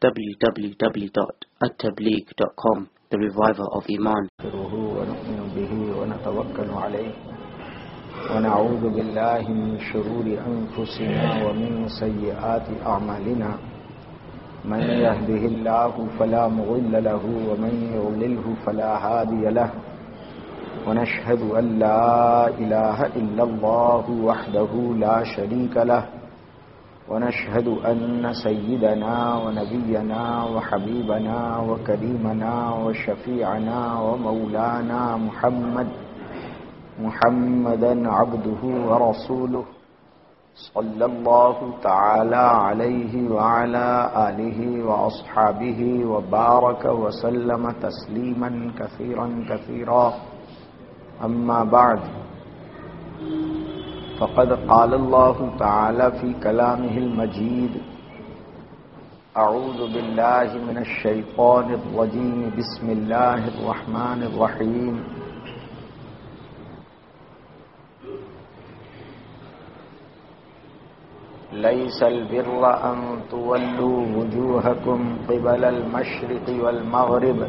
www.attableek.com The Reviver of Iman. ونؤمن به ونتوكل عليه ونعوذ بالله من شرور أنفسنا ومن سيئات أعمالنا. من يهده الله فلا مغل له ومن يغلله فلا هادي له. ونشهد أن لا إله إلا الله وحده لا شريك له. ونشهد أن سيدنا ونبينا وحبيبنا وكريمنا وشفيعنا ومولانا محمد محمدا عبده ورسوله. صلى الله تعالى عليه وعلى آله وأصحابه وبارك وسلم تسليما كثيرا كثيرا. أما بعد فقد قال الله تعالى في كلامه المجيد أعوذ بالله من الشيطان الرجيم بسم الله الرحمن الرحيم. ليس البر أن تولوا وجوهكم قبل المشرق والمغرب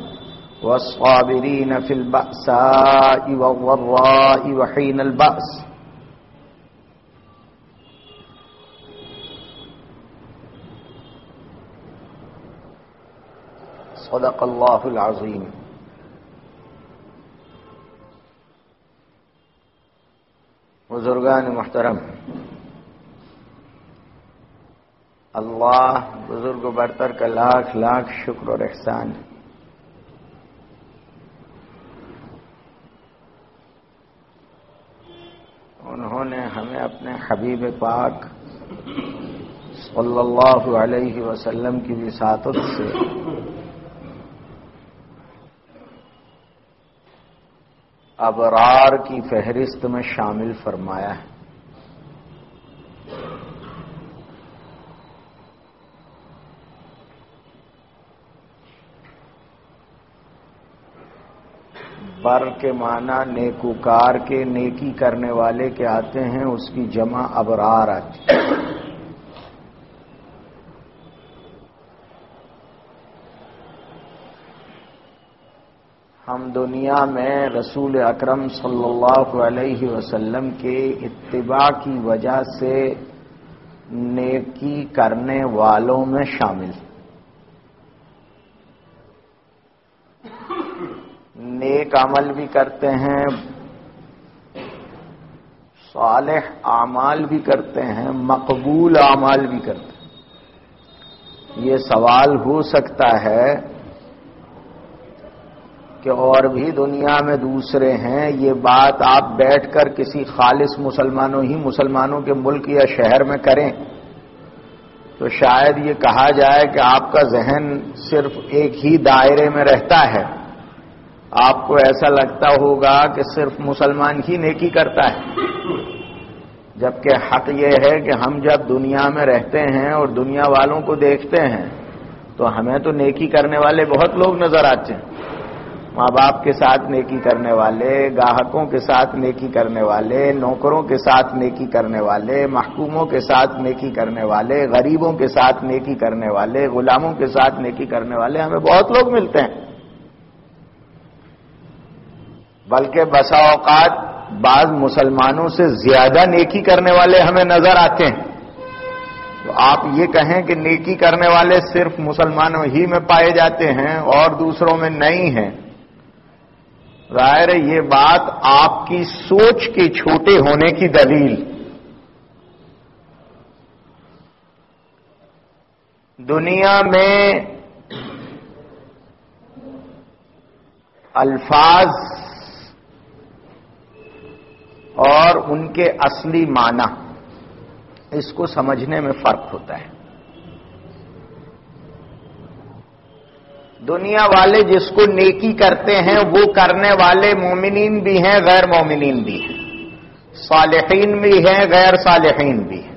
والصابرين في البأساء والضراء وحين البأس. صدق الله العظيم. بزرگان محترم، اللہ بزرگ برتر کا لاکھ لاکھ شکر اور احسان انہوں نے ہمیں اپنے حبیب پاک صلی اللہ علیہ وسلم کی وساطت سے ابرار کی فہرست میں شامل فرمایا ہے۔ بر کے معنی نیکوکار کے نیکی کرنے والے کے آتے ہیں، اس کی جمع ابرار آتی ہم دنیا میں رسول اکرم صلی اللہ علیہ وسلم کے اتباع کی وجہ سے نیکی کرنے والوں میں شامل۔ نیک عمل بھی کرتے ہیں، صالح اعمال بھی کرتے ہیں، مقبول اعمال بھی کرتے ہیں۔ یہ سوال ہو سکتا ہے کہ اور بھی دنیا میں دوسرے ہیں، یہ بات آپ بیٹھ کر کسی خالص مسلمانوں ہی مسلمانوں کے ملک یا شہر میں کریں۔ تو شاید یہ کہا جائے کہ آپ کا ذہن صرف ایک ہی دائرے میں رہتا ہے۔ آپ کو ایسا لگتا ہوگا کہ صرف مسلمان ہی نیکی کرتا ہے۔ جبکہ حق یہ ہے کہ ہم جب دنیا میں رہتے ہیں اور دنیا والوں کو دیکھتے ہیں، تو ہمیں تو نیکی کرنے والے بہت لوگ نظر آتے ہیں۔ ماں باپ کے ساتھ نیکی کرنے والے، گاہکوں کے ساتھ نیکی کرنے والے، نوکروں کے ساتھ نیکی کرنے والے، محکوموں کے ساتھ نیکی کرنے والے، غریبوں کے ساتھ نیکی کرنے والے، غلاموں کے ساتھ نیکی کرنے والے ہمیں بہت لوگ ملتے ہیں۔ بلکہ بسا اوقات بعض مسلمانوں سے زیادہ نیکی کرنے والے ہمیں نظر آتے ہیں۔ تو آپ یہ کہیں کہ نیکی کرنے والے صرف مسلمانوں ہی میں پائے جاتے ہیں اور دوسروں میں نہیں ہیں۔ ظاہر یہ بات آپ کی سوچ کے چھوٹے ہونے کی دلیل۔ دنیا میں الفاظ اور ان کے اصلی معنی، اس کو سمجھنے میں فرق ہوتا ہے۔ دنیا والے جس کو نیکی کرتے ہیں، وہ کرنے والے مومنین بھی ہیں، غیر مومنین بھی ہیں۔ صالحین بھی ہیں، غیر صالحین بھی ہیں۔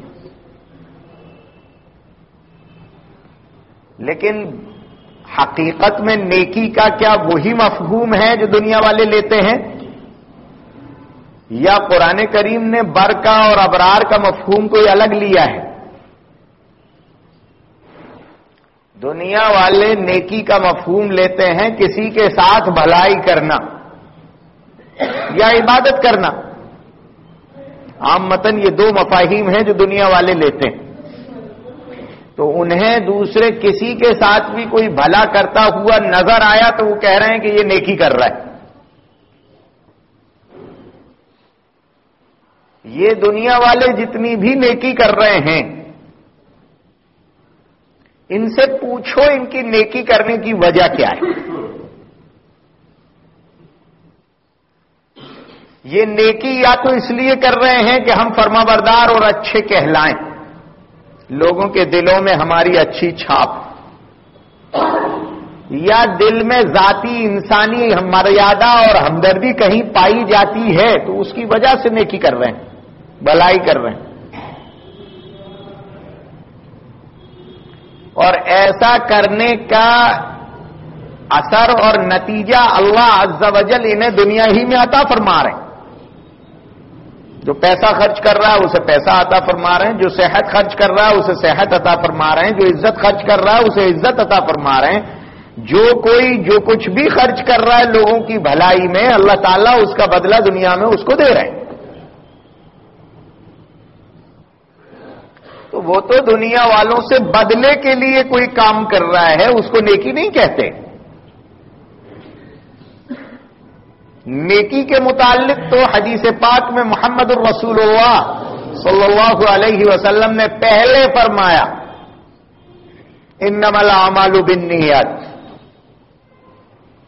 لیکن حقیقت میں نیکی کا کیا وہی مفہوم ہے جو دنیا والے لیتے ہیں؟ یا قرآن کریم نے بر کا اور ابرار کا مفہوم کوئی الگ لیا ہے؟ دنیا والے نیکی کا مفہوم لیتے ہیں کسی کے ساتھ بھلائی کرنا یا عبادت کرنا۔ عام متن یہ دو مفاہیم ہیں جو دنیا والے لیتے ہیں۔ تو انہیں دوسرے کسی کے ساتھ بھی کوئی بھلا کرتا ہوا نظر آیا تو وہ کہہ رہے ہیں کہ یہ نیکی کر رہا ہے۔ یہ دنیا والے جتنی بھی نیکی کر رہے ہیں، ان سے پوچھو ان کی نیکی کرنے کی وجہ کیا ہے۔ یہ نیکی یا تو اس لیے کر رہے ہیں کہ ہم فرما بردار اور اچھے کہلائیں۔ لوگوں کے دلوں میں ہماری اچھی چھاپ۔ یا دل میں ذاتی انسانی مریادہ اور ہمدردی کہیں پائی جاتی ہے تو اس کی وجہ سے نیکی کر رہے ہیں۔ بلائی کر رہے ہیں۔ اور ایسا کرنے کا اثر اور نتیجہ اللہ عز و جل انہیں دنیا ہی میں عطا فرما رہے ہیں۔ جو پیسہ خرچ کر رہا ہے اسے پیسہ عطا فرما رہے ہیں، جو صحت خرچ کر رہا ہے اسے صحت عطا فرما رہے ہیں، جو عزت خرچ کر رہا ہے اسے عزت عطا فرما رہے ہیں۔ جو کوئی جو کچھ بھی خرچ کر رہا ہے لوگوں کی بھلائی میں، اللہ تعالیٰ اس کا بدلہ دنیا میں اس کو دے رہے ہیں تو وہ تو دنیا والوں سے بدلے کے لیے کوئی کام کر رہا ہے، اس کو نیکی نہیں کہتے۔ نیکی کے متعلق تو حدیث پاک میں محمد الرسول اللہ صلی اللہ علیہ وسلم نے پہلے فرمایا ان نمل امال بنیاد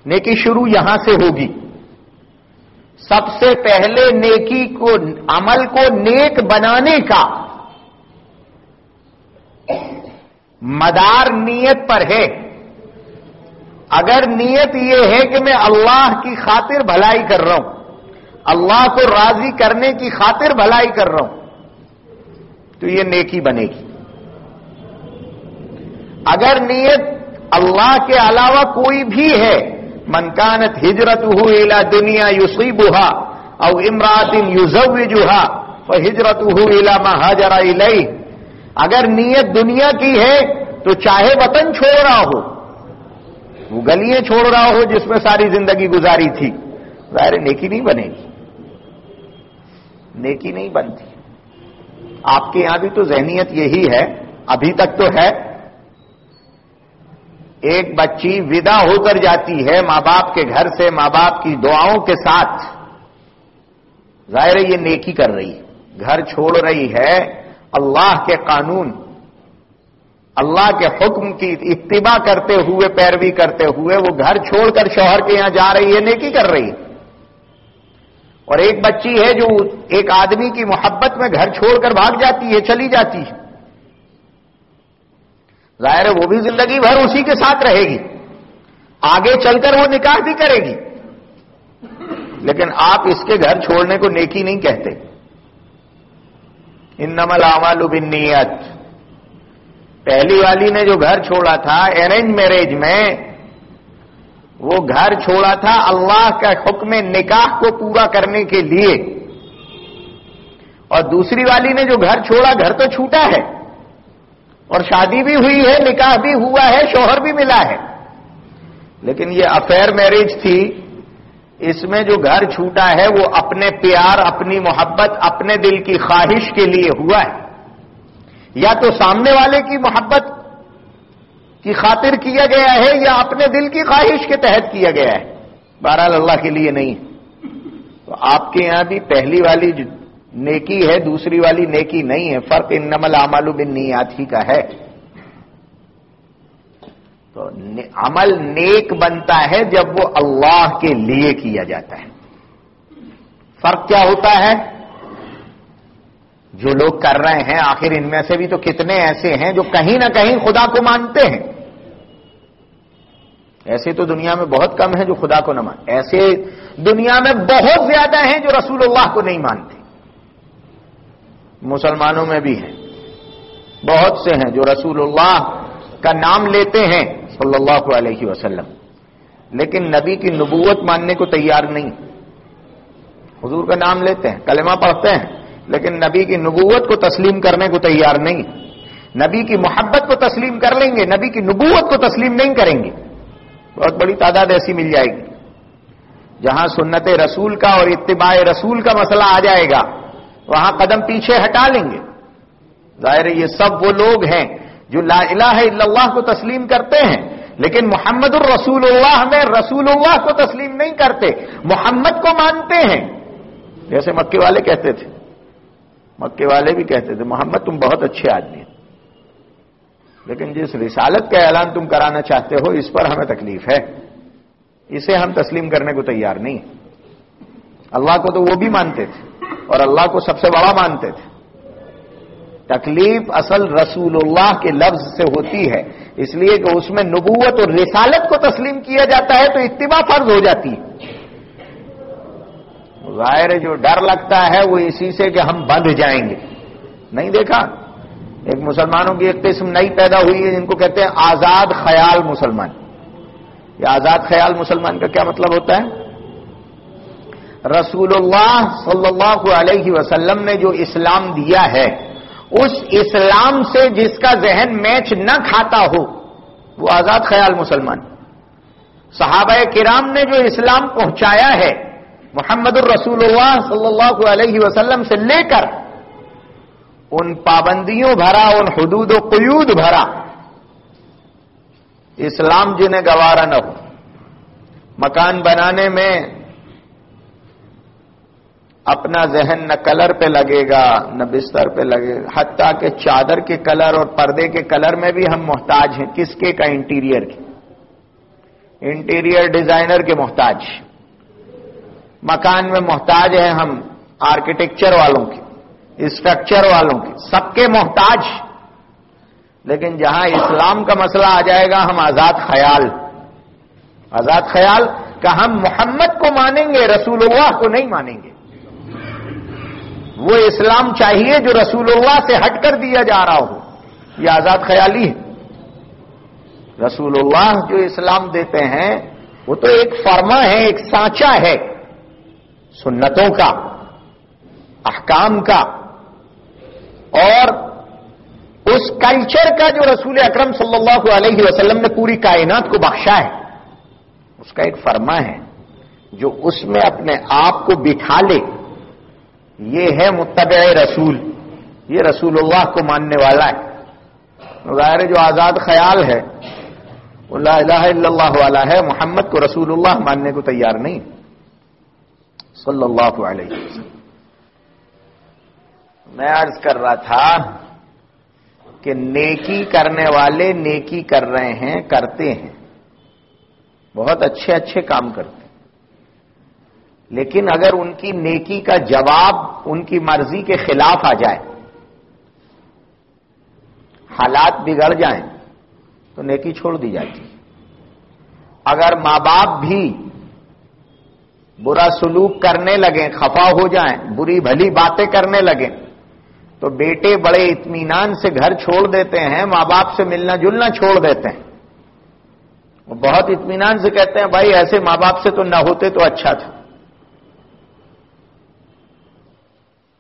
نیکی شروع یہاں سے ہوگی۔ سب سے پہلے نیکی کو، عمل کو نیک بنانے کا مدار نیت پر ہے۔ اگر نیت یہ ہے کہ میں اللہ کی خاطر بھلائی کر رہا ہوں، اللہ کو راضی کرنے کی خاطر بھلائی کر رہا ہوں، تو یہ نیکی بنے گی۔ اگر نیت اللہ کے علاوہ کوئی بھی ہے منکانت ہجرت ہو الا دنیا یوسی بہا اور امراط یوزو جوہا اور ہجرت ہو الا مہاجرا اگر نیت دنیا کی ہے تو چاہے وطن چھوڑ رہا ہو، وہ گلیاں چھوڑ رہا ہو جس میں ساری زندگی گزاری تھی، ظاہر نیکی نہیں بنے گی۔ نیکی نہیں بنتی۔ آپ کے یہاں بھی تو ذہنیت یہی ہے، ابھی تک تو ہے۔ ایک بچی ودا ہو کر جاتی ہے ماں باپ کے گھر سے، ماں باپ کی دعاؤں کے ساتھ۔ ظاہر یہ نیکی کر رہی ہے، گھر چھوڑ رہی ہے اللہ کے قانون، اللہ کے حکم کی اتباع کرتے ہوئے، پیروی کرتے ہوئے، وہ گھر چھوڑ کر شوہر کے یہاں جا رہی ہے، نیکی کر رہی ہے۔ اور ایک بچی ہے جو ایک آدمی کی محبت میں گھر چھوڑ کر بھاگ جاتی ہے، چلی جاتی ہے۔ ظاہر ہے وہ بھی زندگی بھر اسی کے ساتھ رہے گی۔ آگے چل کر وہ نکاح بھی کرے گی۔ لیکن آپ اس کے گھر چھوڑنے کو نیکی نہیں کہتے۔ ان نمل عمال بنیت پہلی والی نے جو گھر چھوڑا تھا ارینج میرج میں، وہ گھر چھوڑا تھا اللہ کا حکم نکاح کو پورا کرنے کے لیے۔ اور دوسری والی نے جو گھر چھوڑا، گھر تو چھوٹا ہے۔ اور شادی بھی ہوئی ہے، نکاح بھی ہوا ہے، شوہر بھی ملا ہے۔ لیکن یہ افیئر میرج تھی۔ اس میں جو گھر چھوٹا ہے وہ اپنے پیار، اپنی محبت، اپنے دل کی خواہش کے لیے ہوا ہے۔ یا تو سامنے والے کی محبت کی خاطر کیا گیا ہے یا اپنے دل کی خواہش کے تحت کیا گیا ہے۔ بہرحال اللہ کے لیے نہیں۔ تو آپ کے یہاں بھی پہلی والی نیکی ہے، دوسری والی نیکی نہیں ہے۔ فرق ان نمل عمل بن نیات ہی کا ہے۔ تو عمل نیک بنتا ہے جب وہ اللہ کے لیے کیا جاتا ہے۔ فرق کیا ہوتا ہے؟ جو لوگ کر رہے ہیں، آخر ان میں سے بھی تو کتنے ایسے ہیں جو کہیں نہ کہیں خدا کو مانتے ہیں۔ ایسے تو دنیا میں بہت کم ہیں جو خدا کو نہ مان ایسے دنیا میں بہت زیادہ ہیں جو رسول اللہ کو نہیں مانتے۔ مسلمانوں میں بھی ہیں۔ بہت سے ہیں جو رسول اللہ کا نام لیتے ہیں۔ صلی اللہ علیہ وسلم۔ لیکن نبی کی نبوت ماننے کو تیار نہیں۔ حضور کا نام لیتے ہیں، کلمہ پڑھتے ہیں، لیکن نبی کی نبوت کو تسلیم کرنے کو تیار نہیں۔ نبی کی محبت کو تسلیم کر لیں گے، نبی کی نبوت کو تسلیم نہیں کریں گے۔ بہت بڑی تعداد ایسی مل جائے گی۔ جہاں سنت رسول کا اور اتباع رسول کا مسئلہ آ جائے گا، وہاں قدم پیچھے ہٹا لیں گے۔ ظاہر یہ سب وہ لوگ ہیں جو لا الہ الا اللہ کو تسلیم کرتے ہیں، لیکن محمد الرسول اللہ میں رسول اللہ کو تسلیم نہیں کرتے، محمد کو مانتے ہیں۔ جیسے مکے والے کہتے تھے۔ مکے والے بھی کہتے تھے، محمد تم بہت اچھے آدمی لیکن جس رسالت کا اعلان تم کرانا چاہتے ہو، اس پر ہمیں تکلیف ہے۔ اسے ہم تسلیم کرنے کو تیار نہیں۔ اللہ کو تو وہ بھی مانتے تھے اور اللہ کو سب سے بڑا مانتے تھے۔ تکلیف اصل رسول اللہ کے لفظ سے ہوتی ہے۔ اس لیے کہ اس میں نبوت اور رسالت کو تسلیم کیا جاتا ہے تو اتباع فرض ہو جاتی ہے۔ ظاہر جو ڈر لگتا ہے وہ اسی سے کہ ہم بند جائیں گے۔ نہیں دیکھا؟ ایک مسلمانوں کی ایک قسم نئی پیدا ہوئی ہے جن کو کہتے ہیں آزاد خیال مسلمان۔ یہ آزاد خیال مسلمان کا کیا مطلب ہوتا ہے؟ رسول اللہ صلی اللہ علیہ وسلم نے جو اسلام دیا ہے اس اسلام سے جس کا ذہن میچ نہ کھاتا ہو، وہ آزاد خیال مسلمان۔ صحابہ کرام نے جو اسلام پہنچایا ہے، محمد الرسول اللہ صلی اللہ علیہ وسلم سے لے کر، ان پابندیوں بھرا، ان حدود و قیود بھرا، اسلام جنہیں گوارا نہ ہو۔ مکان بنانے میں اپنا ذہن نہ کلر پہ لگے گا، نہ بستر پہ لگے گا۔ حتیٰ کہ چادر کے کلر اور پردے کے کلر میں بھی ہم محتاج ہیں۔ کس کے؟ کا انٹیریئر کے۔ انٹیریئر ڈیزائنر کے محتاج۔ مکان میں محتاج ہیں ہم آرکیٹیکچر والوں کے، اسٹرکچر والوں کی سب کے محتاج۔ لیکن جہاں اسلام کا مسئلہ آ جائے گا، ہم آزاد خیال۔ آزاد خیال کہ ہم محمد کو مانیں گے، رسول اللہ کو نہیں مانیں گے۔ وہ اسلام چاہیے جو رسول اللہ سے ہٹ کر دیا جا رہا ہو۔ یہ آزاد خیالی ہے۔ رسول اللہ جو اسلام دیتے ہیں، وہ تو ایک فرما ہے، ایک سانچا ہے۔ سنتوں کا، احکام کا۔ اور اس کلچر کا جو رسول اکرم صلی اللہ علیہ وسلم نے پوری کائنات کو بخشا ہے، اس کا ایک فرما ہے، جو اس میں اپنے آپ کو بٹھا لے۔ یہ ہے متبع رسول، یہ رسول اللہ کو ماننے والا ہے۔ ظاہر جو آزاد خیال ہے، وہ لا الہ الا اللہ والا ہے، محمد کو رسول اللہ ماننے کو تیار نہیں۔ صلی اللہ علیہ وسلم۔ میں عرض کر رہا تھا کہ نیکی کرنے والے نیکی کر رہے ہیں، کرتے ہیں۔ بہت اچھے اچھے کام کرتے ہیں۔ لیکن اگر ان کی نیکی کا جواب ان کی مرضی کے خلاف آ جائے، حالات بگڑ جائیں تو نیکی چھوڑ دی جاتی۔ اگر ماں باپ بھی برا سلوک کرنے لگیں، خفا ہو جائیں، بری بھلی باتیں کرنے لگیں، تو بیٹے بڑے اطمینان سے گھر چھوڑ دیتے ہیں، ماں باپ سے ملنا جلنا چھوڑ دیتے ہیں۔ وہ بہت اطمینان سے کہتے ہیں، بھائی ایسے ماں باپ سے تو نہ ہوتے تو اچھا تھا۔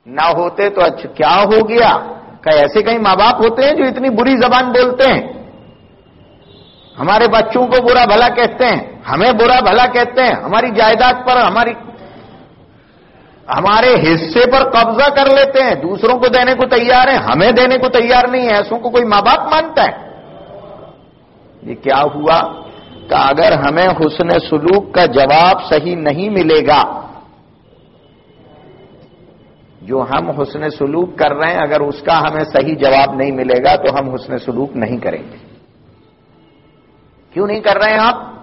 نہ ہوتے تو اچھا کیا ہو گیا؟ کہ ایسے کئی ماں باپ ہوتے ہیں جو اتنی بری زبان بولتے ہیں۔ ہمارے بچوں کو برا بھلا کہتے ہیں، ہمیں برا بھلا کہتے ہیں۔ ہماری جائیداد پر، ہماری، ہمارے حصے پر قبضہ کر لیتے ہیں۔ دوسروں کو دینے کو تیار ہیں، ہمیں دینے کو تیار نہیں ہے ایسوں کو کوئی ماں باپ مانتا ہے؟ یہ کیا ہوا؟ کہ اگر ہمیں حسن سلوک کا جواب صحیح نہیں ملے گا جو ہم حسن سلوک کر رہے ہیں، اگر اس کا ہمیں صحیح جواب نہیں ملے گا تو ہم حسن سلوک نہیں کریں گے۔ کیوں نہیں کر رہے ہیں آپ؟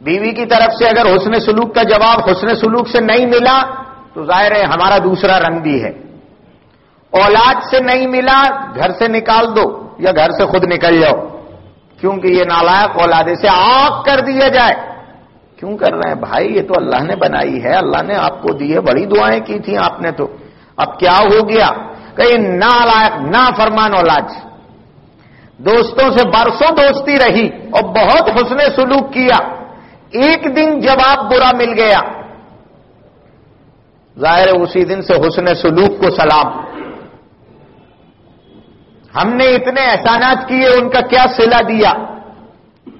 بیوی کی طرف سے اگر حسن سلوک کا جواب حسن سلوک سے نہیں ملا، تو ظاہر ہے ہمارا دوسرا رنگ بھی ہے۔ اولاد سے نہیں ملا، گھر سے نکال دو یا گھر سے خود نکل جاؤ۔ کیونکہ یہ نالائق اولاد سے آگ کر دیا جائے۔ کیوں کر رہے ہیں؟ بھائی، یہ تو اللہ نے بنائی ہے۔ اللہ نے آپ کو دی ہے، بڑی دعائیں کی تھیں آپ نے تو۔ اب کیا ہو گیا؟ کہیں نہ لائق نہ فرمان اولاد۔ دوستوں سے برسوں دوستی رہی اور بہت حسن سلوک کیا۔ ایک دن جواب برا مل گیا۔ ظاہر اسی دن سے حسن سلوک کو سلام۔ ہم نے اتنے احسانات کیے، ان کا کیا سلا دیا؟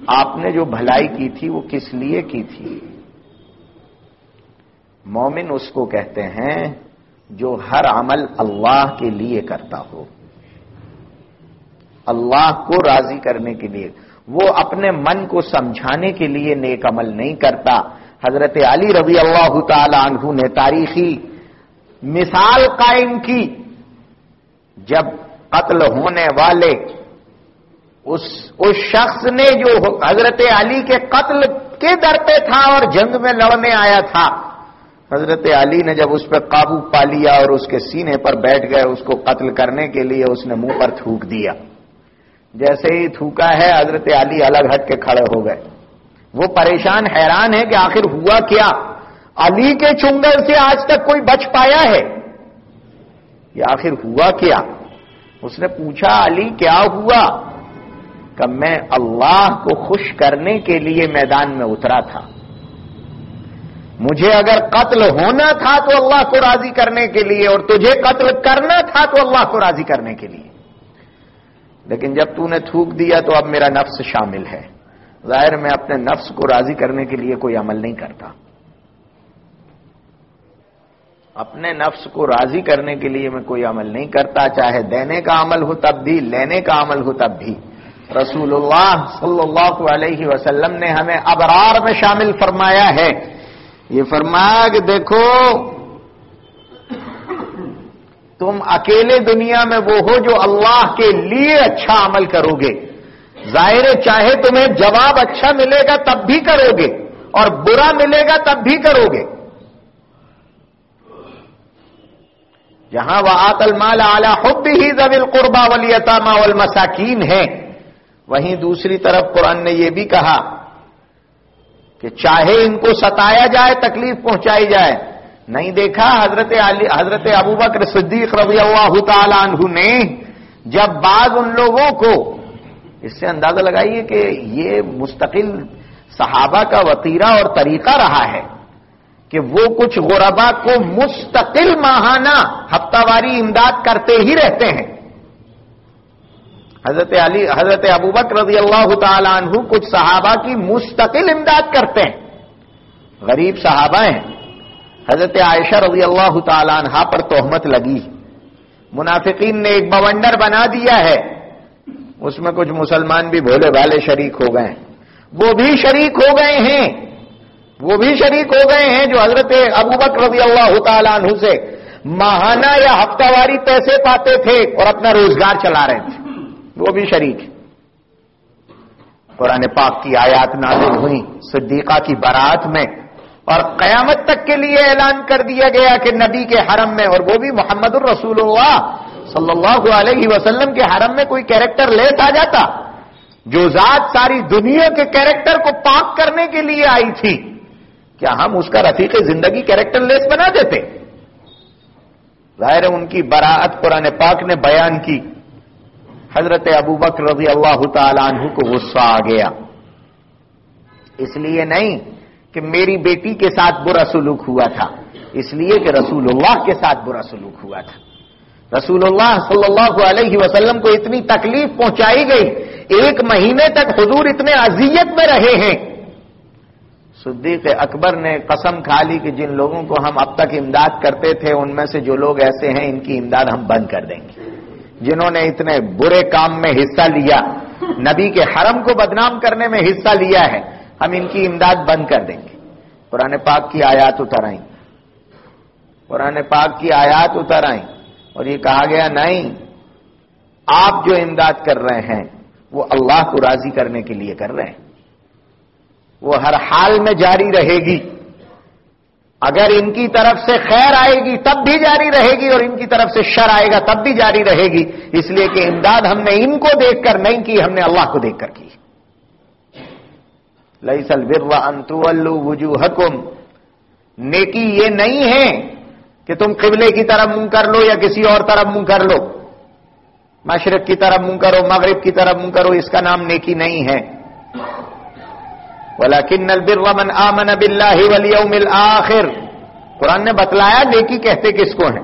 آپ نے جو بھلائی کی تھی وہ کس لیے کی تھی؟ مومن اس کو کہتے ہیں جو ہر عمل اللہ کے لیے کرتا ہو۔ اللہ کو راضی کرنے کے لیے۔ وہ اپنے من کو سمجھانے کے لیے نیک عمل نہیں کرتا۔ حضرت علی رضی اللہ تعالی عنہ نے تاریخی مثال قائم کی۔ جب قتل ہونے والے اس اس شخص نے جو حضرت علی کے قتل کے در پہ تھا اور جنگ میں لڑنے آیا تھا، حضرت علی نے جب اس پہ قابو پا لیا اور اس کے سینے پر بیٹھ گئے اس کو قتل کرنے کے لیے، اس نے منہ پر تھوک دیا۔ جیسے ہی تھوکا ہے، حضرت علی الگ ہٹ کے کھڑے ہو گئے۔ وہ پریشان حیران ہے کہ آخر ہوا کیا؟ علی کے چنگل سے آج تک کوئی بچ پایا ہے؟ یہ آخر ہوا کیا؟ اس نے پوچھا، علی کیا ہوا؟ کہ میں اللہ کو خوش کرنے کے لیے میدان میں اترا تھا۔ مجھے اگر قتل ہونا تھا تو اللہ کو راضی کرنے کے لیے اور تجھے قتل کرنا تھا تو اللہ کو راضی کرنے کے لیے۔ لیکن جب تو نے تھوک دیا تو اب میرا نفس شامل ہے۔ ظاہر میں اپنے نفس کو راضی کرنے کے لیے کوئی عمل نہیں کرتا۔ اپنے نفس کو راضی کرنے کے لیے میں کوئی عمل نہیں کرتا، چاہے دینے کا عمل ہو تب بھی، لینے کا عمل ہو تب بھی۔ رسول اللہ صلی اللہ علیہ وسلم نے ہمیں ابرار میں شامل فرمایا ہے۔ یہ فرمایا کہ دیکھو، تم اکیلے دنیا میں وہ ہو جو اللہ کے لیے اچھا عمل کرو گے ظاہر چاہے تمہیں جواب اچھا ملے گا تب بھی کرو گے اور برا ملے گا تب بھی کرو گے جہاں وہ آتل مال اعلی خود ہی زبل قربا ولی والمساکین ہے وہیں دوسری طرف قرآن نے یہ بھی کہا کہ چاہے ان کو ستایا جائے، تکلیف پہنچائی جائے۔ نہیں دیکھا حضرت علی، حضرت ابو بکر صدیق رضی اللہ تعالی عنہ نے جب بعض ان لوگوں کو اس سے اندازہ لگائیے کہ یہ مستقل صحابہ کا وطیرہ اور طریقہ رہا ہے کہ وہ کچھ غربا کو مستقل ماہانہ، ہفتہ واری امداد کرتے ہی رہتے ہیں۔ حضرت علی حضرت ابو بکر رضی اللہ تعالی عنہ کچھ صحابہ کی مستقل امداد کرتے ہیں۔ غریب صحابہ ہیں۔ حضرت عائشہ رضی اللہ تعالی عنہ پر تہمت لگی۔ منافقین نے ایک بونڈر بنا دیا ہے۔ اس میں کچھ مسلمان بھی بھولے بھالے شریک ہو گئے ہیں۔ وہ بھی شریک ہو گئے ہیں۔ وہ بھی شریک ہو گئے ہیں جو حضرت ابو بکر رضی اللہ تعالیٰ عنہ سے ماہانہ یا ہفتہ واری پیسے پاتے تھے اور اپنا روزگار چلا رہے تھے۔ وہ بھی شریک قرآن پاک کی آیات نازل ہوئی صدیقہ کی برات میں اور قیامت تک کے لیے اعلان کر دیا گیا کہ نبی کے حرم میں، اور وہ بھی محمد الرسول اللہ صلی اللہ علیہ وسلم کے حرم میں کوئی کیریکٹر لیس آ جاتا، جو ذات ساری دنیا کے کیریکٹر کو پاک کرنے کے لیے آئی تھی۔ کیا ہم اس کا رفیق زندگی کیریکٹر لیس بنا دیتے؟ ظاہر ان کی براعت قرآن پاک نے بیان کی۔ حضرت ابو بکر رضی اللہ تعالیٰ عنہ کو غصہ آ گیا۔ اس لیے نہیں کہ میری بیٹی کے ساتھ برا سلوک ہوا تھا، اس لیے کہ رسول اللہ کے ساتھ برا سلوک ہوا تھا۔ رسول اللہ صلی اللہ علیہ وسلم کو اتنی تکلیف پہنچائی گئی، ایک مہینے تک حضور اتنے اذیت میں رہے ہیں۔ صدیق اکبر نے قسم کھا لی کہ جن لوگوں کو ہم اب تک امداد کرتے تھے، ان میں سے جو لوگ ایسے ہیں، ان کی امداد ہم بند کر دیں گے۔ جنہوں نے اتنے برے کام میں حصہ لیا، نبی کے حرم کو بدنام کرنے میں حصہ لیا ہے، ہم ان کی امداد بند کر دیں گے۔ قرآن پاک کی آیات اتر آئیں۔ قرآن پاک کی آیات اتر آئیں۔ اور یہ کہا گیا، نہیں، آپ جو امداد کر رہے ہیں، وہ اللہ کو راضی کرنے کے لیے کر رہے ہیں۔ وہ ہر حال میں جاری رہے گی۔ اگر ان کی طرف سے خیر آئے گی تب بھی جاری رہے گی اور ان کی طرف سے شر آئے گا تب بھی جاری رہے گی اس لیے کہ امداد ہم نے ان کو دیکھ کر نہیں کی، ہم نے اللہ کو دیکھ کر کی۔ لئی سل بروا انتو وجو حکم نیکی یہ نہیں ہے کہ تم قبلے کی طرف منہ کر لو یا کسی اور طرف منہ کر لو۔ مشرق کی طرف منہ کرو، مغرب کی طرف منہ کرو، اس کا نام نیکی نہیں ہے۔ ولاکن البر من آمن باللہ والیوم الاخر قرآن نے بتلایا نیکی کہتے کس کو ہیں؟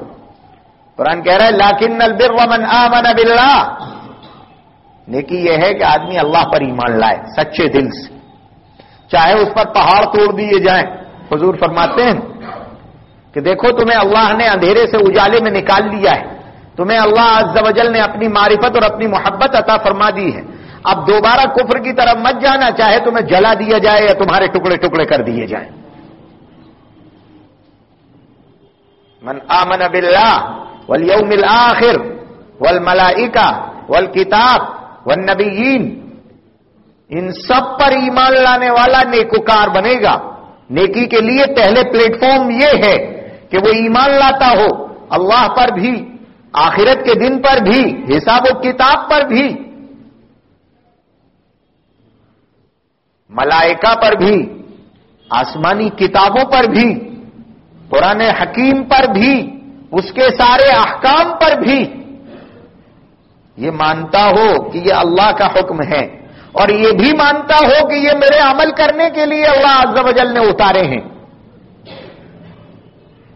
قرآن کہہ رہا ہے لاکن البر من آمن باللہ نیکی یہ ہے کہ آدمی اللہ پر ایمان لائے، سچے دل سے۔ چاہے اس پر پہاڑ توڑ دیے جائیں۔ حضور فرماتے ہیں کہ دیکھو، تمہیں اللہ نے اندھیرے سے اجالے میں نکال لیا ہے۔ تمہیں اللہ عز و جل نے اپنی معرفت اور اپنی محبت عطا فرما دی ہے۔ اب دوبارہ کفر کی طرف مت جانا، چاہے تمہیں جلا دیا جائے یا تمہارے ٹکڑے ٹکڑے کر دیے جائیں۔ من آمن باللہ والیوم الاخر والملائکہ والکتاب والنبیین، ان سب پر ایمان لانے والا نیکوکار بنے گا۔ نیکی کے لیے پہلے پلیٹ فارم یہ ہے کہ وہ ایمان لاتا ہو، اللہ پر بھی، آخرت کے دن پر بھی، حساب و کتاب پر بھی۔ ملائکہ پر بھی، آسمانی کتابوں پر بھی، قرآن حکیم پر بھی، اس کے سارے احکام پر بھی۔ یہ مانتا ہو کہ یہ اللہ کا حکم ہے، اور یہ بھی مانتا ہو کہ یہ میرے عمل کرنے کے لیے اللہ عز و جل نے اتارے ہیں۔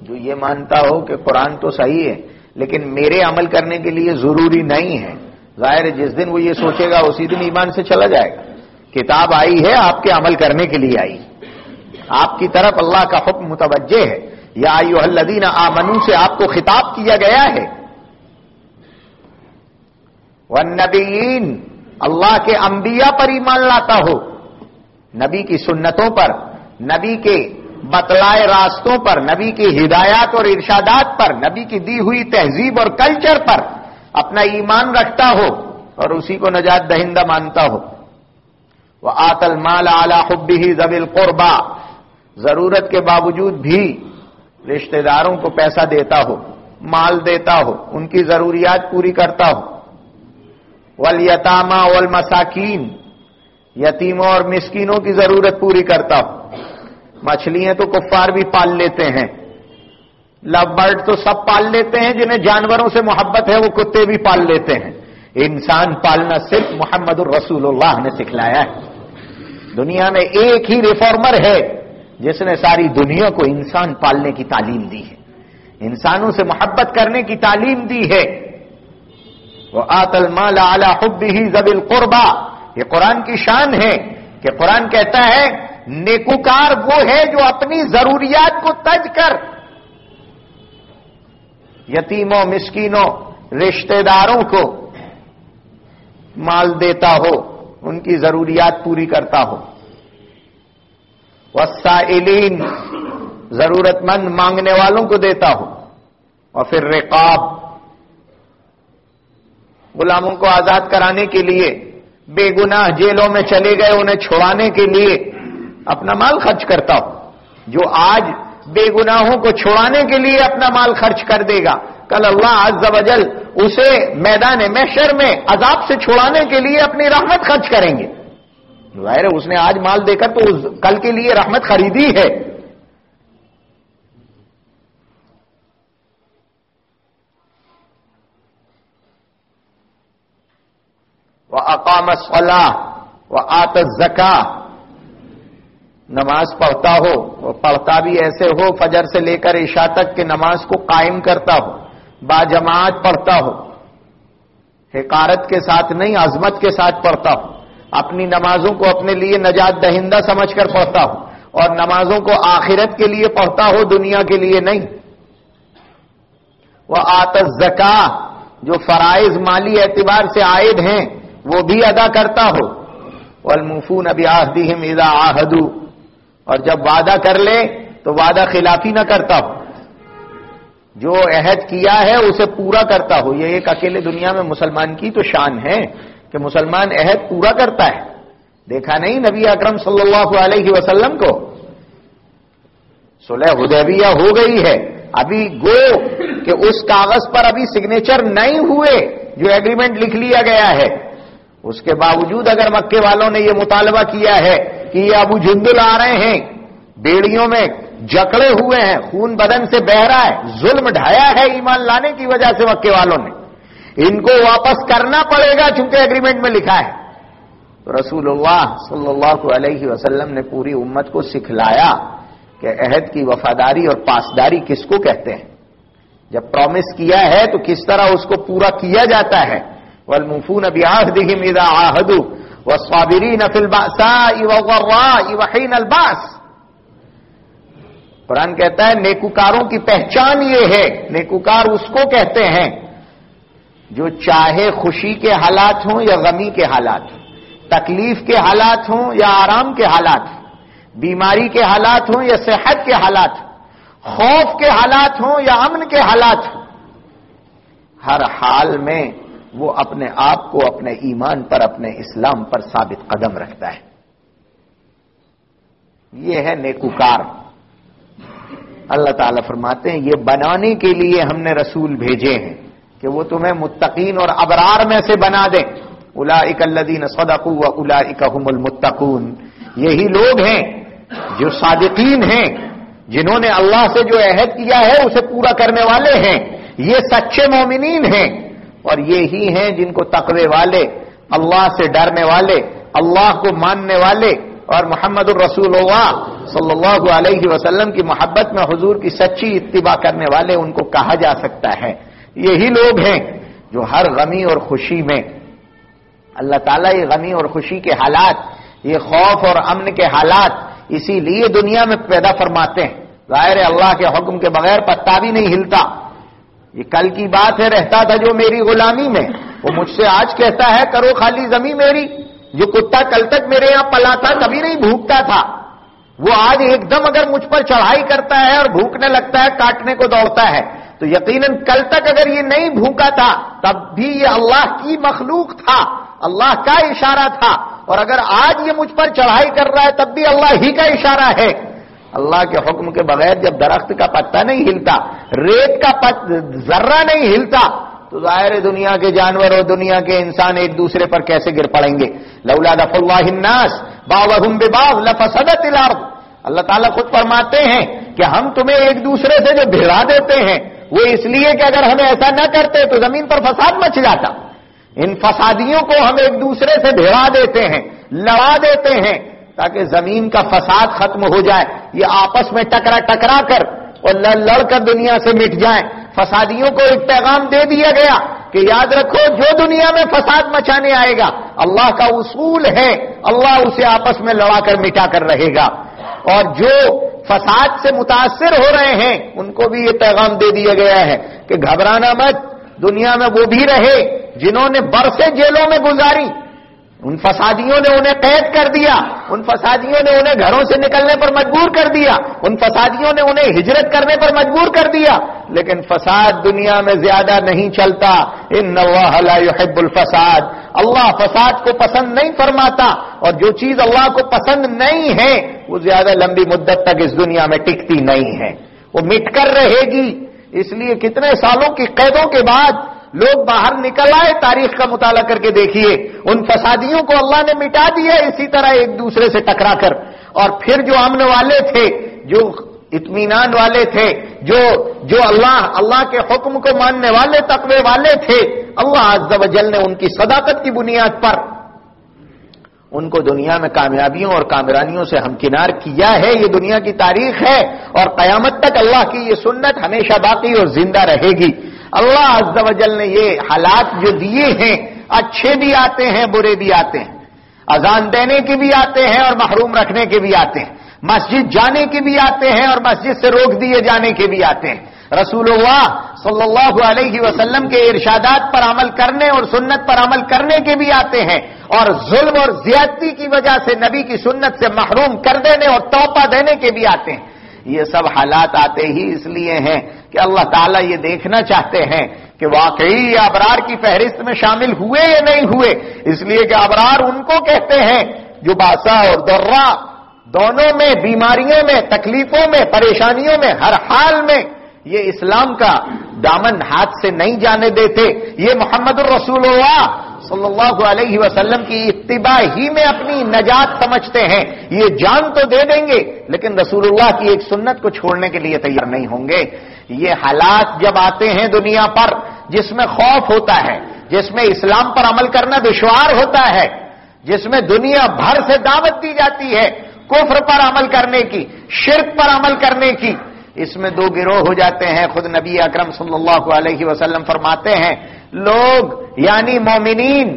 جو یہ مانتا ہو کہ قرآن تو صحیح ہے، لیکن میرے عمل کرنے کے لیے ضروری نہیں ہے۔ ظاہر جس دن وہ یہ سوچے گا، اسی دن ایمان سے چلا جائے گا۔ کتاب آئی ہے، آپ کے عمل کرنے کے لیے آئی۔ آپ کی طرف اللہ کا حکم متوجہ ہے۔ یا آئیو الدین آمنو، سے آپ کو خطاب کیا گیا ہے۔ والنبیین، اللہ کے انبیاء پر ایمان لاتا ہو۔ نبی کی سنتوں پر، نبی کے بتلائے راستوں پر، نبی کی ہدایات اور ارشادات پر، نبی کی دی ہوئی تہذیب اور کلچر پر اپنا ایمان رکھتا ہو اور اسی کو نجات دہندہ مانتا ہو۔ وہ آتل مال اعلی خبی زبل قربا ضرورت کے باوجود بھی رشتہ داروں کو پیسہ دیتا ہو، مال دیتا ہو، ان کی ضروریات پوری کرتا ہو۔ ولیتاما والمساکین یتیموں اور مسکینوں کی ضرورت پوری کرتا ہو۔ مچھلیاں تو کفار بھی پال لیتے ہیں۔ لو برڈ تو سب پال لیتے ہیں، جنہیں جانوروں سے محبت ہے، وہ کتے بھی پال لیتے ہیں۔ انسان پالنا صرف محمد الرسول اللہ نے سکھلایا ہے۔ دنیا میں ایک ہی ریفارمر ہے جس نے ساری دنیا کو انسان پالنے کی تعلیم دی ہے۔ انسانوں سے محبت کرنے کی تعلیم دی ہے۔ وہ آتل مالا اعلی خب ہی زبل قربا یہ قرآن کی شان ہے کہ قرآن کہتا ہے، نیکوکار وہ ہے جو اپنی ضروریات کو تج کر یتیموں، مسکینوں، رشتہ داروں کو مال دیتا ہو۔ ان کی ضروریات پوری کرتا ہو وسائلین ضرورت مند مانگنے والوں کو دیتا ہو اور پھر رقاب غلاموں کو آزاد کرانے کے لیے، بے گناہ جیلوں میں چلے گئے، انہیں چھوڑانے کے لیے اپنا مال خرچ کرتا ہو جو آج بے گناہوں کو چھوڑانے کے لیے اپنا مال خرچ کر دے گا۔ کل اللہ عز و جل، اسے میدان محشر میں عذاب سے چھوڑانے کے لیے اپنی رحمت خرچ کریں گے۔ ظاہر ہے، اس نے آج مال دے کر تو کل کے لیے رحمت خریدی ہے۔ وہ اقام صلاح وہ آت زکا نماز پڑھتا ہو، پڑھتا بھی ایسے ہو، فجر سے لے کر عشاء تک کہ نماز کو قائم کرتا ہو، با جماعت پڑھتا ہو حکارت کے ساتھ نہیں، عظمت کے ساتھ پڑھتا ہو، اپنی نمازوں کو اپنے لیے نجات دہندہ سمجھ کر پڑھتا ہو، اور نمازوں کو آخرت کے لیے پڑھتا ہو، دنیا کے لیے نہیں۔ وہ آتش زکا جو فرائض مالی اعتبار سے عائد ہیں، وہ بھی ادا کرتا ہو۔ المفون ابھی آہدیم ادا آہدو اور جب وعدہ کر لے تو وعدہ خلافی نہ کرتا ہو۔ جو عہد کیا ہے اسے پورا کرتا ہو۔ یہ ایک اکیلے دنیا میں مسلمان کی تو شان ہے کہ مسلمان عہد پورا کرتا ہے۔ دیکھا نہیں نبی اکرم صلی اللہ علیہ وسلم کو؟ سلح حدیبیہ ہو گئی ہے۔ ابھی گو کہ اس کاغذ پر ابھی سگنیچر نہیں ہوئے۔ جو ایگریمنٹ لکھ لیا گیا ہے۔ اس کے باوجود اگر مکے والوں نے یہ مطالبہ کیا ہے کہ یہ ابو جندل آ رہے ہیں، بیڑیوں میں جکڑے ہوئے ہیں، خون بدن سے بہ رہا ہے، ظلم ڈھایا ہے ایمان لانے کی وجہ سے مکے والوں نے۔ ان کو واپس کرنا پڑے گا چونکہ اگریمنٹ میں لکھا ہے۔ تو رسول اللہ صلی اللہ علیہ وسلم نے پوری امت کو سکھلایا کہ عہد کی وفاداری اور پاسداری کس کو کہتے ہیں۔ جب پرومس کیا ہے تو کس طرح اس کو پورا کیا جاتا ہے؟ والمفون بعهدهم اذا عاهدوا والصابرين في البأساء والضراء وحين الباس قرآن کہتا ہے، نیکوکاروں کی پہچان یہ ہے، نیکوکار اس کو کہتے ہیں جو چاہے خوشی کے حالات ہوں یا غمی کے حالات ہوں، تکلیف کے حالات ہوں یا آرام کے حالات ہوں، بیماری کے حالات ہوں یا صحت کے حالات ہوں، خوف کے حالات ہوں یا امن کے حالات ہوں، ہر حال میں وہ اپنے آپ کو اپنے ایمان پر، اپنے اسلام پر ثابت قدم رکھتا ہے۔ یہ ہے نیکوکار۔ اللہ تعالیٰ فرماتے ہیں، یہ بنانے کے لیے ہم نے رسول بھیجے ہیں کہ وہ تمہیں متقین اور ابرار میں سے بنا دیں۔ الا اکلدین صدقو و الا اکم المتقون۔ یہی لوگ ہیں جو صادقین ہیں، جنہوں نے اللہ سے جو عہد کیا ہے، اسے پورا کرنے والے ہیں۔ یہ سچے مومنین ہیں۔ اور یہی ہیں جن کو تقوی والے، اللہ سے ڈرنے والے، اللہ کو ماننے والے اور محمد الرسول اللہ صلی اللہ علیہ وسلم کی محبت میں حضور کی سچی اتباع کرنے والے ان کو کہا جا سکتا ہے۔ یہی لوگ ہیں جو ہر غمی اور خوشی میں، اللہ تعالیٰ یہ غمی اور خوشی کے حالات، یہ خوف اور امن کے حالات اسی لیے دنیا میں پیدا فرماتے ہیں۔ ظاہر اللہ کے حکم کے بغیر پتا بھی نہیں ہلتا۔ یہ کل کی بات ہے، رہتا تھا جو میری غلامی میں۔ وہ مجھ سے آج کہتا ہے، کرو خالی زمین میری۔ جو کتا کل تک میرے یہاں پلا تھا کبھی نہیں بھوکتا تھا۔ وہ آج ایک دم اگر مجھ پر چڑھائی کرتا ہے اور بھوکنے لگتا ہے، کاٹنے کو دوڑتا ہے۔ تو یقیناً کل تک اگر یہ نہیں بھوکا تھا، تب بھی یہ اللہ کی مخلوق تھا۔ اللہ کا اشارہ تھا۔ اور اگر آج یہ مجھ پر چڑھائی کر رہا ہے، تب بھی اللہ ہی کا اشارہ ہے۔ اللہ کے حکم کے بغیر جب درخت کا پتا نہیں ہلتا، ریت کا پت، ذرہ نہیں ہلتا، تو ظاہر دنیا کے جانور اور دنیا کے انسان ایک دوسرے پر کیسے گر پڑیں گے؟ لولا دف اللہ الناس باغم بباغ لفسدت الارض۔ اللہ تعالیٰ خود فرماتے ہیں کہ ہم تمہیں ایک دوسرے سے جو بھیڑا دیتے ہیں، وہ اس لیے کہ اگر ہمیں ایسا نہ کرتے تو زمین پر فساد مچ جاتا۔ ان فسادیوں کو ہم ایک دوسرے سے بھیڑا دیتے ہیں، لڑا دیتے ہیں تاکہ زمین کا فساد ختم ہو جائے۔ یہ آپس میں ٹکرا ٹکرا کر اور لڑ لڑ کر دنیا سے مٹ جائیں۔ فسادیوں کو ایک پیغام دے دیا گیا کہ یاد رکھو جو دنیا میں فساد مچانے آئے گا، اللہ کا اصول ہے، اللہ اسے آپس میں لڑا کر مٹا کر رہے گا۔ اور جو فساد سے متاثر ہو رہے ہیں، ان کو بھی یہ پیغام دے دیا گیا ہے کہ گھبرانا مت، دنیا میں وہ بھی رہے جنہوں نے برسے جیلوں میں گزاری۔ ان فسادیوں نے انہیں قید کر دیا، ان فسادیوں نے انہیں گھروں سے نکلنے پر مجبور کر دیا، ان فسادیوں نے انہیں ہجرت کرنے پر مجبور کر دیا، لیکن فساد دنیا میں زیادہ نہیں چلتا۔ ان لا يحب الفساد۔ اللہ فساد کو پسند نہیں فرماتا، اور جو چیز اللہ کو پسند نہیں ہے، وہ زیادہ لمبی مدت تک اس دنیا میں ٹکتی نہیں ہے۔ وہ مٹ کر رہے گی۔ اس لیے کتنے سالوں کی قیدوں کے بعد لوگ باہر نکل آئے، تاریخ کا مطالعہ کر کے دیکھیے۔ ان فسادیوں کو اللہ نے مٹا دیا، اسی طرح ایک دوسرے سے ٹکرا کر۔ اور پھر جو امن والے تھے، جو اطمینان والے تھے، جو جو اللہ اللہ کے حکم کو ماننے والے، تقوی والے تھے، اللہ عز و جل نے ان کی صداقت کی بنیاد پر ان کو دنیا میں کامیابیوں اور کامرانیوں سے ہمکنار کیا ہے۔ یہ دنیا کی تاریخ ہے اور قیامت تک اللہ کی یہ سنت ہمیشہ باقی اور زندہ رہے گی۔ اللہ عز و جل نے یہ حالات جو دیے ہیں، اچھے بھی آتے ہیں، برے بھی آتے ہیں۔ اذان دینے کے بھی آتے ہیں اور محروم رکھنے کے بھی آتے ہیں۔ مسجد جانے کے بھی آتے ہیں اور مسجد سے روک دیے جانے کے بھی آتے ہیں۔ رسول اللہ صلی اللہ علیہ وسلم کے ارشادات پر عمل کرنے اور سنت پر عمل کرنے کے بھی آتے ہیں۔ اور ظلم اور زیادتی کی وجہ سے نبی کی سنت سے محروم کر دینے اور توپا دینے کے بھی آتے ہیں۔ یہ سب حالات آتے ہی اس لیے ہیں کہ اللہ تعالیٰ یہ دیکھنا چاہتے ہیں کہ واقعی یہ ابرار کی فہرست میں شامل ہوئے یا نہیں ہوئے؟ اس لیے کہ ابرار ان کو کہتے ہیں جو باسا اور درا دونوں میں، بیماریوں میں، تکلیفوں میں، پریشانیوں میں، ہر حال میں یہ اسلام کا دامن ہاتھ سے نہیں جانے دیتے۔ یہ محمد الرسول اللہ صلی اللہ علیہ وسلم کی اتباع ہی میں اپنی نجات سمجھتے ہیں۔ یہ جان تو دے دیں گے، لیکن رسول اللہ کی ایک سنت کو چھوڑنے کے لیے تیار نہیں ہوں گے۔ یہ حالات جب آتے ہیں دنیا پر، جس میں خوف ہوتا ہے، جس میں اسلام پر عمل کرنا دشوار ہوتا ہے، جس میں دنیا بھر سے دعوت دی جاتی ہے کفر پر عمل کرنے کی، شرک پر عمل کرنے کی اس میں دو گروہ ہو جاتے ہیں، خود نبی اکرم صلی اللہ علیہ وسلم فرماتے ہیں، لوگ یعنی مومنین،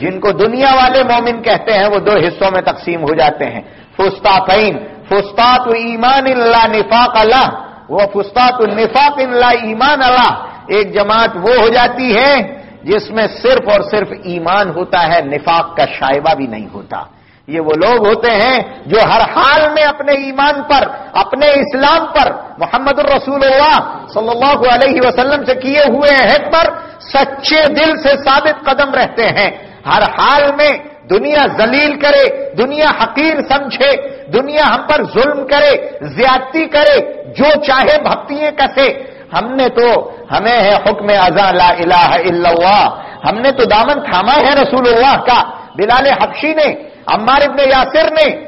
جن کو دنیا والے مومن کہتے ہیں، وہ دو حصوں میں تقسیم ہو جاتے ہیں۔ فستافین فستات ایمان اللہ نفاق اللہ وہ فستات النفاق اللہ ایمان اللہ ایک جماعت وہ ہو جاتی ہے جس میں صرف اور صرف ایمان ہوتا ہے، نفاق کا شائبہ بھی نہیں ہوتا۔ یہ وہ لوگ ہوتے ہیں جو ہر حال میں اپنے ایمان پر، اپنے اسلام پر محمد الرسول اللہ صلی اللہ علیہ وسلم سے کیے ہوئے عہد پر سچے دل سے ثابت قدم رہتے ہیں۔ ہر حال میں دنیا ذلیل کرے، دنیا حقیر سمجھے، دنیا ہم پر ظلم کرے، زیادتی کرے، جو چاہے بھکتیاں کسے۔ ہم نے تو ہمیں ہے حکم ازا لا الہ الا اللہ۔ ہم نے تو دامن تھاما ہے رسول اللہ کا۔ بلال حبشی نے عمار ابن یاسر نے،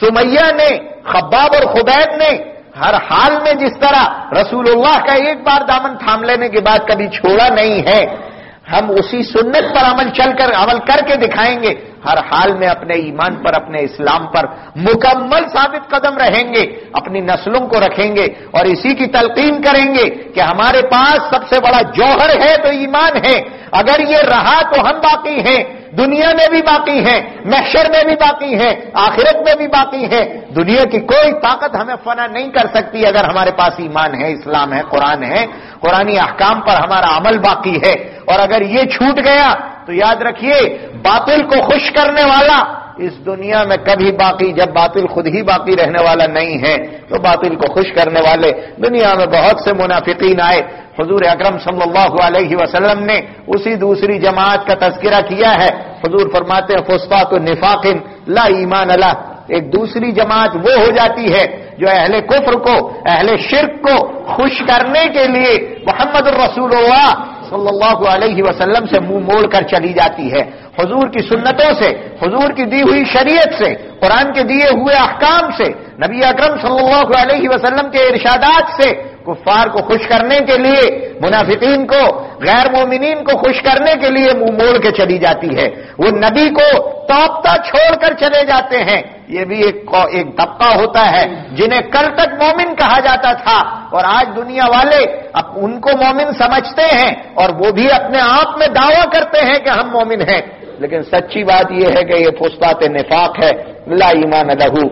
سمیہ نے، خباب اور خبیب نے ہر حال میں جس طرح رسول اللہ کا ایک بار دامن تھام لینے کے بعد کبھی چھوڑا نہیں ہے۔ ہم اسی سنت پر عمل چل کر، عمل کر کے دکھائیں گے۔ ہر حال میں اپنے ایمان پر، اپنے اسلام پر مکمل ثابت قدم رہیں گے، اپنی نسلوں کو رکھیں گے اور اسی کی تلقین کریں گے کہ ہمارے پاس سب سے بڑا جوہر ہے تو ایمان ہے۔ اگر یہ رہا تو ہم باقی ہیں، دنیا میں بھی باقی ہیں، محشر میں بھی باقی ہیں، آخرت میں بھی باقی ہیں۔ دنیا کی کوئی طاقت ہمیں فنا نہیں کر سکتی اگر ہمارے پاس ایمان ہے، اسلام ہے، قرآن ہے۔ قرآن احکام پر ہمارا عمل باقی ہے۔ اور اگر یہ چھوٹ گیا تو یاد رکھیے، باطل کو خوش کرنے والا اس دنیا میں کبھی باقی، جب باطل خود ہی باقی رہنے والا نہیں ہے، تو باطل کو خوش کرنے والے دنیا میں بہت سے منافقین آئے۔ حضور اکرم صلی اللہ علیہ وسلم نے اسی دوسری جماعت کا تذکرہ کیا ہے۔ حضور فرماتے ہیں فسطات نفاق لا ایمان اللہ ایک دوسری جماعت وہ ہو جاتی ہے جو اہل کفر کو، اہل شرک کو خوش کرنے کے لیے محمد الرسول اللہ صلی اللہ علیہ وسلم سے منہ موڑ کر چلی جاتی ہے۔ حضور کی سنتوں سے، حضور کی دی ہوئی شریعت سے، قرآن کے دیے ہوئے احکام سے، نبی اکرم صلی اللہ علیہ وسلم کے ارشادات سے کفار کو خوش کرنے کے لیے، منافقین کو غیر مومنین کو خوش کرنے کے لیے منہ موڑ کے چلی جاتی ہے۔ وہ نبی کو توپتا چھوڑ کر چلے جاتے ہیں۔ یہ بھی ایک ایک طبقہ ہوتا ہے، جنہیں کل تک مومن کہا جاتا تھا۔ اور آج دنیا والے اب ان کو مومن سمجھتے ہیں اور وہ بھی اپنے آپ میں دعویٰ کرتے ہیں کہ ہم مومن ہیں۔ لیکن سچی بات یہ ہے کہ یہ فسطات نفاق ہے۔ لا ایمان لہو۔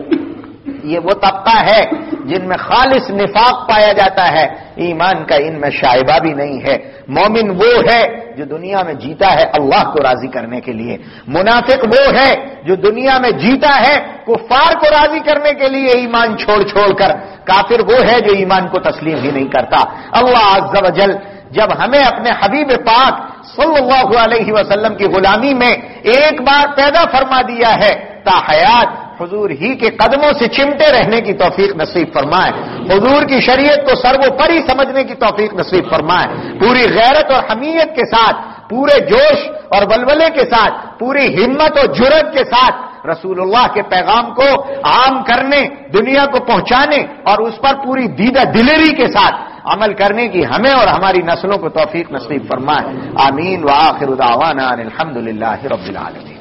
یہ وہ طبقہ ہے جن میں خالص نفاق پایا جاتا ہے، ایمان کا ان میں شائبہ بھی نہیں ہے۔ مومن وہ ہے جو دنیا میں جیتا ہے اللہ کو راضی کرنے کے لیے۔ منافق وہ ہے جو دنیا میں جیتا ہے، کفار کو راضی کرنے کے لیے ایمان چھوڑ چھوڑ کر۔ کافر وہ ہے جو ایمان کو تسلیم ہی نہیں کرتا۔ اللہ عز و جل جب ہمیں اپنے حبیب پاک صلی اللہ علیہ وسلم کی غلامی میں ایک بار پیدا فرما دیا ہے، تا حیات حضور ہی کے قدموں سے چمٹے رہنے کی توفیق نصیب فرمائے۔ حضور کی شریعت کو سرو پری سمجھنے کی توفیق نصیب فرمائے۔ پوری غیرت اور حمیت کے ساتھ، پورے جوش اور بلبلے کے ساتھ، پوری ہمت اور جرت کے ساتھ رسول اللہ کے پیغام کو عام کرنے، دنیا کو پہنچانے اور اس پر پوری دیدہ دلری کے ساتھ عمل کرنے کی ہمیں اور ہماری نسلوں کو توفیق نصیب فرمائے۔ آمین۔ و آخر الحمد للہ رب العالمین۔